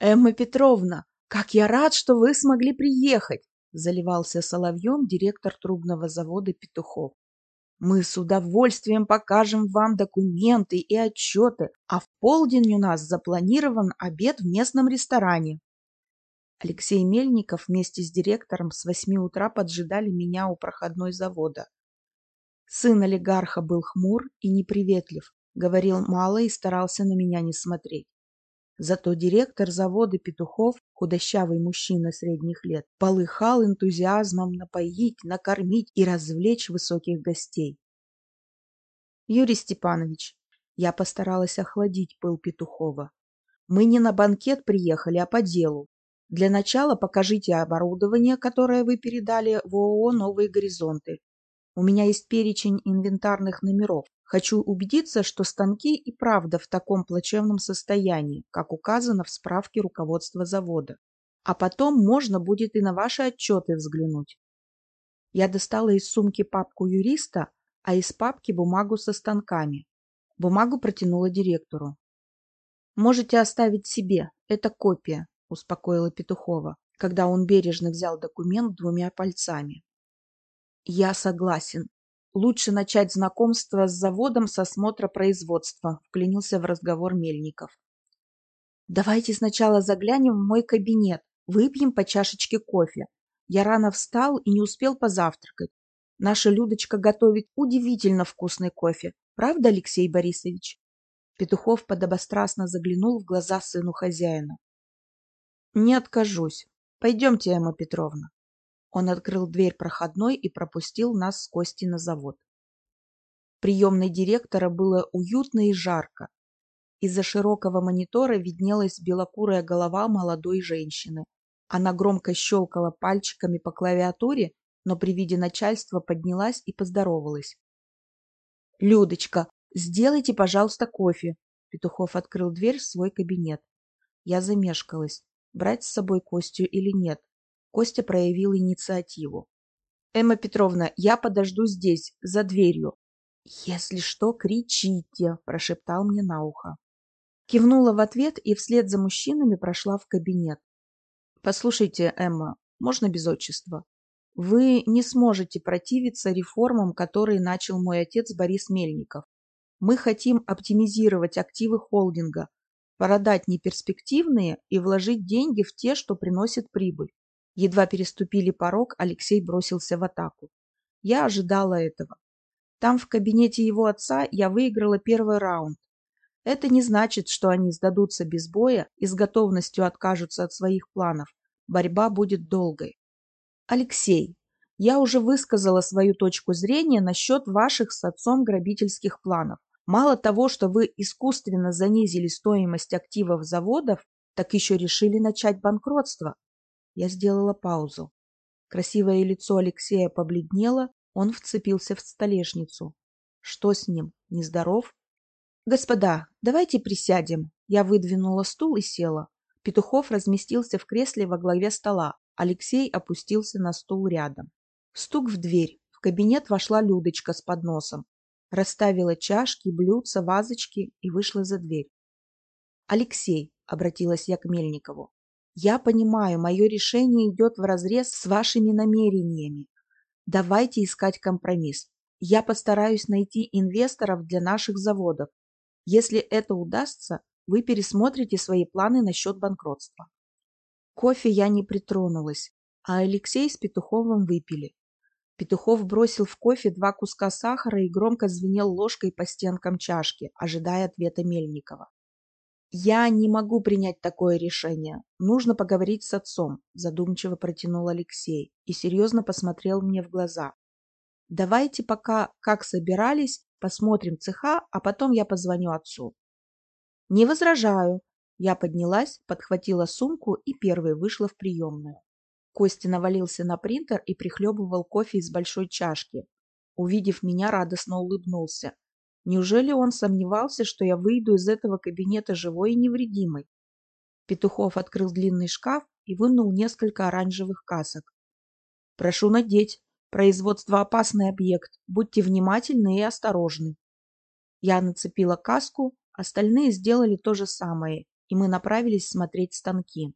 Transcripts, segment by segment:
Эмма Петровна, как я рад, что вы смогли приехать! Заливался соловьем директор трубного завода Петухов. Мы с удовольствием покажем вам документы и отчеты, а в полдень у нас запланирован обед в местном ресторане. Алексей Мельников вместе с директором с восьми утра поджидали меня у проходной завода. Сын олигарха был хмур и неприветлив, говорил мало и старался на меня не смотреть. Зато директор завода Петухов, худощавый мужчина средних лет, полыхал энтузиазмом напоить, накормить и развлечь высоких гостей. Юрий Степанович, я постаралась охладить пыл Петухова. Мы не на банкет приехали, а по делу. Для начала покажите оборудование, которое вы передали в ООО «Новые горизонты». У меня есть перечень инвентарных номеров. Хочу убедиться, что станки и правда в таком плачевном состоянии, как указано в справке руководства завода. А потом можно будет и на ваши отчеты взглянуть. Я достала из сумки папку юриста, а из папки бумагу со станками. Бумагу протянула директору. Можете оставить себе, это копия, успокоила Петухова, когда он бережно взял документ двумя пальцами. Я согласен. Лучше начать знакомство с заводом с осмотра производства, вклинился в разговор Мельников. Давайте сначала заглянем в мой кабинет, выпьем по чашечке кофе. Я рано встал и не успел позавтракать. Наша Людочка готовит удивительно вкусный кофе. Правда, Алексей Борисович? Петухов подобострастно заглянул в глаза сыну хозяина. Не откажусь. Пойдемте, Эмма Петровна. Он открыл дверь проходной и пропустил нас с Костей на завод. В приемной директора было уютно и жарко. Из-за широкого монитора виднелась белокурая голова молодой женщины. Она громко щелкала пальчиками по клавиатуре, но при виде начальства поднялась и поздоровалась. «Людочка, сделайте, пожалуйста, кофе!» Петухов открыл дверь в свой кабинет. Я замешкалась брать с собой Костю или нет. Костя проявил инициативу. «Эмма Петровна, я подожду здесь, за дверью». «Если что, кричите», – прошептал мне на ухо. Кивнула в ответ и вслед за мужчинами прошла в кабинет. «Послушайте, Эмма, можно без отчества? Вы не сможете противиться реформам, которые начал мой отец Борис Мельников. Мы хотим оптимизировать активы холдинга, продать неперспективные и вложить деньги в те, что приносят прибыль. Едва переступили порог, Алексей бросился в атаку. Я ожидала этого. Там, в кабинете его отца, я выиграла первый раунд. Это не значит, что они сдадутся без боя и с готовностью откажутся от своих планов. Борьба будет долгой. Алексей, я уже высказала свою точку зрения насчет ваших с отцом грабительских планов. Мало того, что вы искусственно занизили стоимость активов заводов, так еще решили начать банкротство. Я сделала паузу. Красивое лицо Алексея побледнело, он вцепился в столешницу. Что с ним? Нездоров? Господа, давайте присядем. Я выдвинула стул и села. Петухов разместился в кресле во главе стола. Алексей опустился на стул рядом. Стук в дверь. В кабинет вошла Людочка с подносом расставила чашки, блюдца, вазочки и вышла за дверь. «Алексей», — обратилась я к Мельникову, — «я понимаю, мое решение идет вразрез с вашими намерениями. Давайте искать компромисс. Я постараюсь найти инвесторов для наших заводов. Если это удастся, вы пересмотрите свои планы насчет банкротства». Кофе я не притронулась, а Алексей с Петуховым выпили. Петухов бросил в кофе два куска сахара и громко звенел ложкой по стенкам чашки, ожидая ответа Мельникова. «Я не могу принять такое решение. Нужно поговорить с отцом», – задумчиво протянул Алексей и серьезно посмотрел мне в глаза. «Давайте пока, как собирались, посмотрим цеха, а потом я позвоню отцу». «Не возражаю». Я поднялась, подхватила сумку и первой вышла в приемную. Костя навалился на принтер и прихлебывал кофе из большой чашки. Увидев меня, радостно улыбнулся. Неужели он сомневался, что я выйду из этого кабинета живой и невредимой? Петухов открыл длинный шкаф и вынул несколько оранжевых касок. «Прошу надеть. Производство – опасный объект. Будьте внимательны и осторожны». Я нацепила каску, остальные сделали то же самое, и мы направились смотреть станки.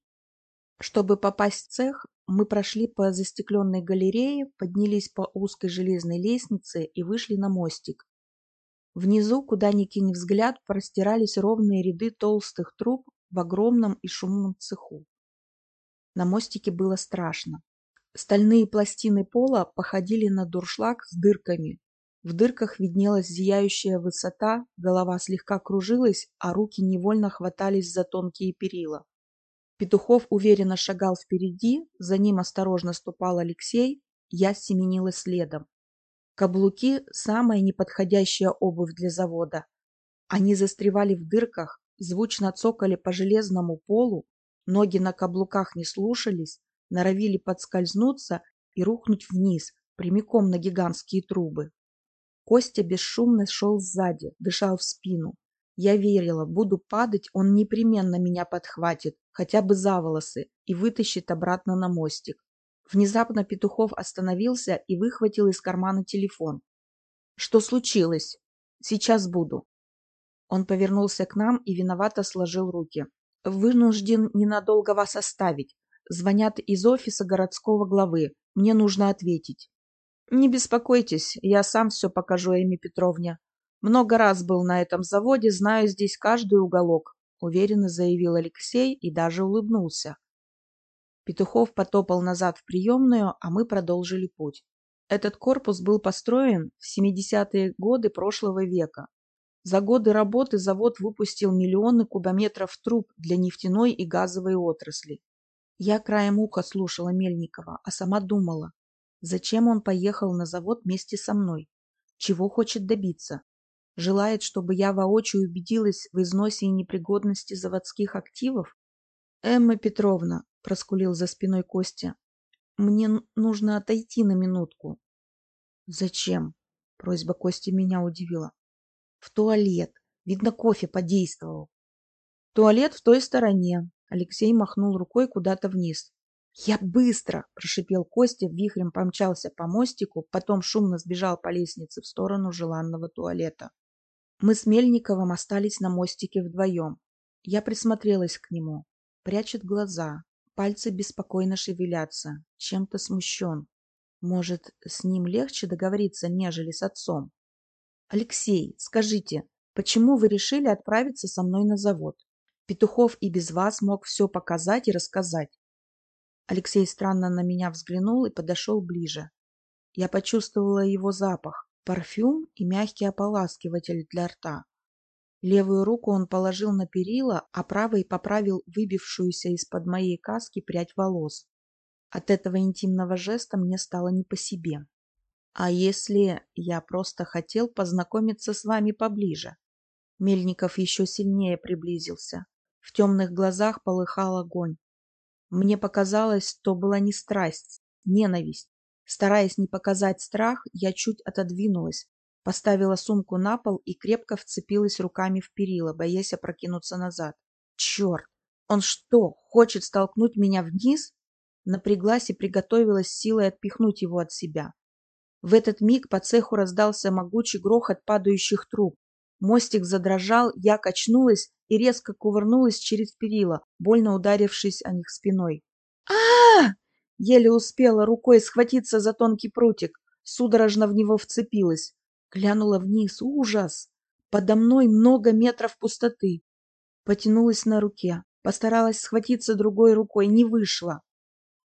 Чтобы попасть в цех, мы прошли по застекленной галерее, поднялись по узкой железной лестнице и вышли на мостик. Внизу, куда ни кинь взгляд, простирались ровные ряды толстых труб в огромном и шумном цеху. На мостике было страшно. Стальные пластины пола походили на дуршлаг с дырками. В дырках виднелась зияющая высота, голова слегка кружилась, а руки невольно хватались за тонкие перила. Петухов уверенно шагал впереди, за ним осторожно ступал Алексей, я семенила следом. Каблуки – самая неподходящая обувь для завода. Они застревали в дырках, звучно цокали по железному полу, ноги на каблуках не слушались, норовили подскользнуться и рухнуть вниз, прямиком на гигантские трубы. Костя бесшумно шел сзади, дышал в спину. Я верила, буду падать, он непременно меня подхватит, хотя бы за волосы, и вытащит обратно на мостик. Внезапно Петухов остановился и выхватил из кармана телефон. «Что случилось? Сейчас буду». Он повернулся к нам и виновато сложил руки. «Вынужден ненадолго вас оставить. Звонят из офиса городского главы. Мне нужно ответить». «Не беспокойтесь, я сам все покажу Эми Петровне. Много раз был на этом заводе, знаю здесь каждый уголок, уверенно заявил Алексей и даже улыбнулся. Петухов потопал назад в приемную, а мы продолжили путь. Этот корпус был построен в 70-е годы прошлого века. За годы работы завод выпустил миллионы кубометров труб для нефтяной и газовой отрасли. Я краем уха слушала Мельникова, а сама думала, зачем он поехал на завод вместе со мной? Чего хочет добиться? Желает, чтобы я воочию убедилась в износе и непригодности заводских активов? Эмма Петровна, проскулил за спиной Костя, мне нужно отойти на минутку. Зачем? Просьба Кости меня удивила. В туалет. Видно, кофе подействовал. Туалет в той стороне. Алексей махнул рукой куда-то вниз. «Я быстро!» – прошипел Костя, вихрем помчался по мостику, потом шумно сбежал по лестнице в сторону желанного туалета. Мы с Мельниковым остались на мостике вдвоем. Я присмотрелась к нему. Прячет глаза, пальцы беспокойно шевелятся, чем-то смущен. Может, с ним легче договориться, нежели с отцом? Алексей, скажите, почему вы решили отправиться со мной на завод? Петухов и без вас мог все показать и рассказать. Алексей странно на меня взглянул и подошел ближе. Я почувствовала его запах парфюм и мягкий ополаскиватель для рта. Левую руку он положил на перила, а правой поправил выбившуюся из-под моей каски прядь волос. От этого интимного жеста мне стало не по себе. А если я просто хотел познакомиться с вами поближе? Мельников еще сильнее приблизился. В темных глазах полыхал огонь. Мне показалось, то была не страсть, ненависть. Стараясь не показать страх, я чуть отодвинулась, поставила сумку на пол и крепко вцепилась руками в перила, боясь опрокинуться назад. Черт! Он что, хочет столкнуть меня вниз? Напряглась и приготовилась силой отпихнуть его от себя. В этот миг по цеху раздался могучий грохот падающих труб. Мостик задрожал, я качнулась и резко кувырнулась через перила, больно ударившись о них спиной. а, -а, -а Еле успела рукой схватиться за тонкий прутик, судорожно в него вцепилась. Глянула вниз. Ужас! Подо мной много метров пустоты. Потянулась на руке. Постаралась схватиться другой рукой. Не вышло.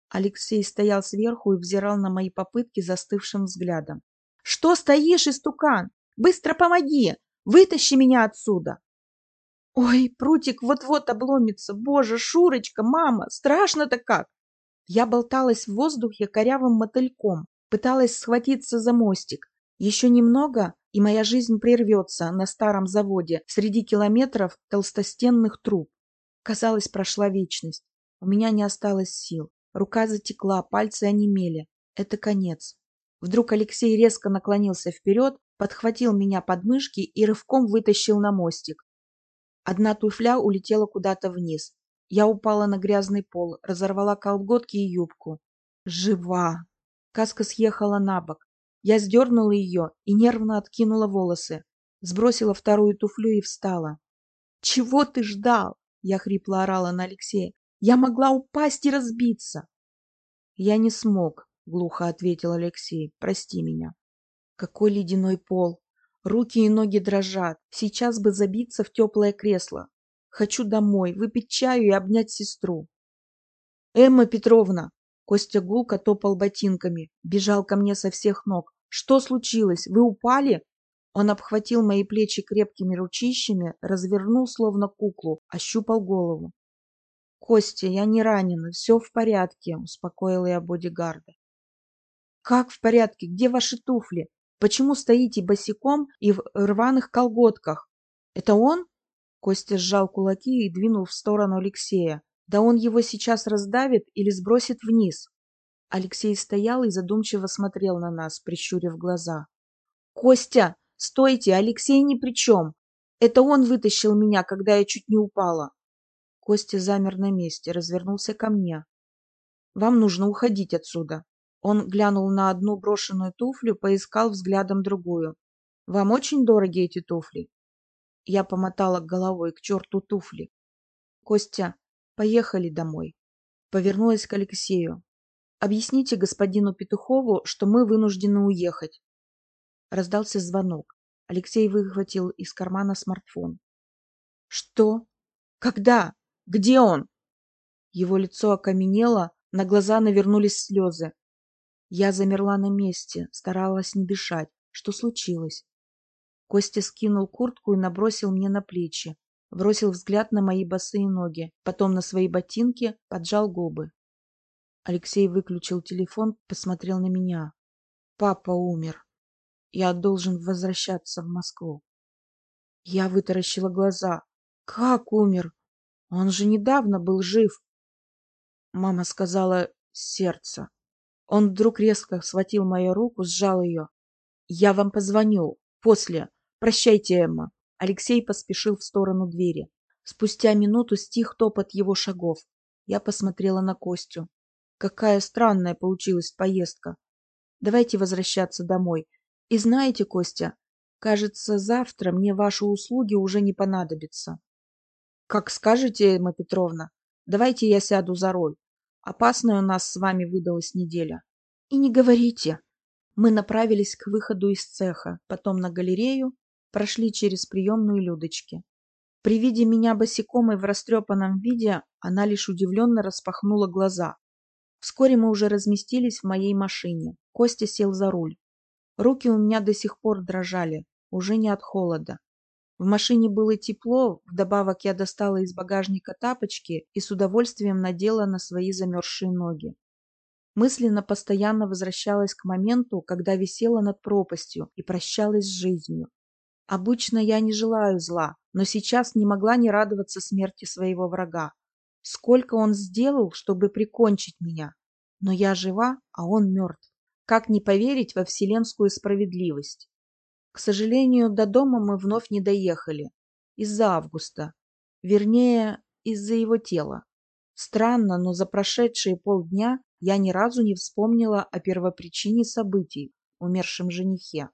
Алексей стоял сверху и взирал на мои попытки застывшим взглядом. «Что стоишь, истукан? Быстро помоги! Вытащи меня отсюда!» «Ой, прутик вот-вот обломится! Боже, Шурочка, мама, страшно-то как!» Я болталась в воздухе корявым мотыльком, пыталась схватиться за мостик. Еще немного, и моя жизнь прервется на старом заводе среди километров толстостенных труб. Казалось, прошла вечность. У меня не осталось сил. Рука затекла, пальцы онемели. Это конец. Вдруг Алексей резко наклонился вперед, подхватил меня под мышки и рывком вытащил на мостик. Одна туфля улетела куда-то вниз. Я упала на грязный пол, разорвала колготки и юбку. Жива! Каска съехала на бок. Я сдернула ее и нервно откинула волосы. Сбросила вторую туфлю и встала. «Чего ты ждал? Я хрипло орала на Алексея. «Я могла упасть и разбиться!» «Я не смог», — глухо ответил Алексей. «Прости меня». Какой ледяной пол! Руки и ноги дрожат. Сейчас бы забиться в теплое кресло. Хочу домой, выпить чаю и обнять сестру. «Эмма Петровна!» Костя гулко топал ботинками, бежал ко мне со всех ног. «Что случилось? Вы упали?» Он обхватил мои плечи крепкими ручищами, развернул словно куклу, ощупал голову. «Костя, я не ранена, все в порядке», — успокоила я бодигарда. «Как в порядке? Где ваши туфли? Почему стоите босиком и в рваных колготках? Это он?» Костя сжал кулаки и двинул в сторону Алексея. «Да он его сейчас раздавит или сбросит вниз». Алексей стоял и задумчиво смотрел на нас, прищурив глаза. «Костя, стойте, Алексей ни при чем. Это он вытащил меня, когда я чуть не упала». Костя замер на месте, развернулся ко мне. «Вам нужно уходить отсюда». Он глянул на одну брошенную туфлю, поискал взглядом другую. «Вам очень дороги эти туфли?» Я помотала головой к черту туфли. «Костя, поехали домой». Повернулась к Алексею. Объясните господину Петухову, что мы вынуждены уехать. Раздался звонок. Алексей выхватил из кармана смартфон. Что? Когда? Где он? Его лицо окаменело, на глаза навернулись слезы. Я замерла на месте, старалась не дышать. Что случилось? Костя скинул куртку и набросил мне на плечи. Бросил взгляд на мои босые ноги, потом на свои ботинки, поджал губы. Алексей выключил телефон, посмотрел на меня. Папа умер. Я должен возвращаться в Москву. Я вытаращила глаза. Как умер? Он же недавно был жив. Мама сказала «сердце». Он вдруг резко схватил мою руку, сжал ее. «Я вам позвоню. После. Прощайте, Эмма». Алексей поспешил в сторону двери. Спустя минуту стих топот его шагов. Я посмотрела на Костю. Какая странная получилась поездка. Давайте возвращаться домой. И знаете, Костя, кажется, завтра мне ваши услуги уже не понадобятся. Как скажете, Эмма Петровна. Давайте я сяду за руль. Опасная у нас с вами выдалась неделя. И не говорите. Мы направились к выходу из цеха, потом на галерею, прошли через приемную Людочки. При виде меня босиком и в растрепанном виде она лишь удивленно распахнула глаза. Вскоре мы уже разместились в моей машине. Костя сел за руль. Руки у меня до сих пор дрожали, уже не от холода. В машине было тепло, вдобавок я достала из багажника тапочки и с удовольствием надела на свои замерзшие ноги. Мысленно постоянно возвращалась к моменту, когда висела над пропастью и прощалась с жизнью. Обычно я не желаю зла, но сейчас не могла не радоваться смерти своего врага. Сколько он сделал, чтобы прикончить меня? Но я жива, а он мертв. Как не поверить во вселенскую справедливость? К сожалению, до дома мы вновь не доехали. Из-за Августа. Вернее, из-за его тела. Странно, но за прошедшие полдня я ни разу не вспомнила о первопричине событий, умершем женихе.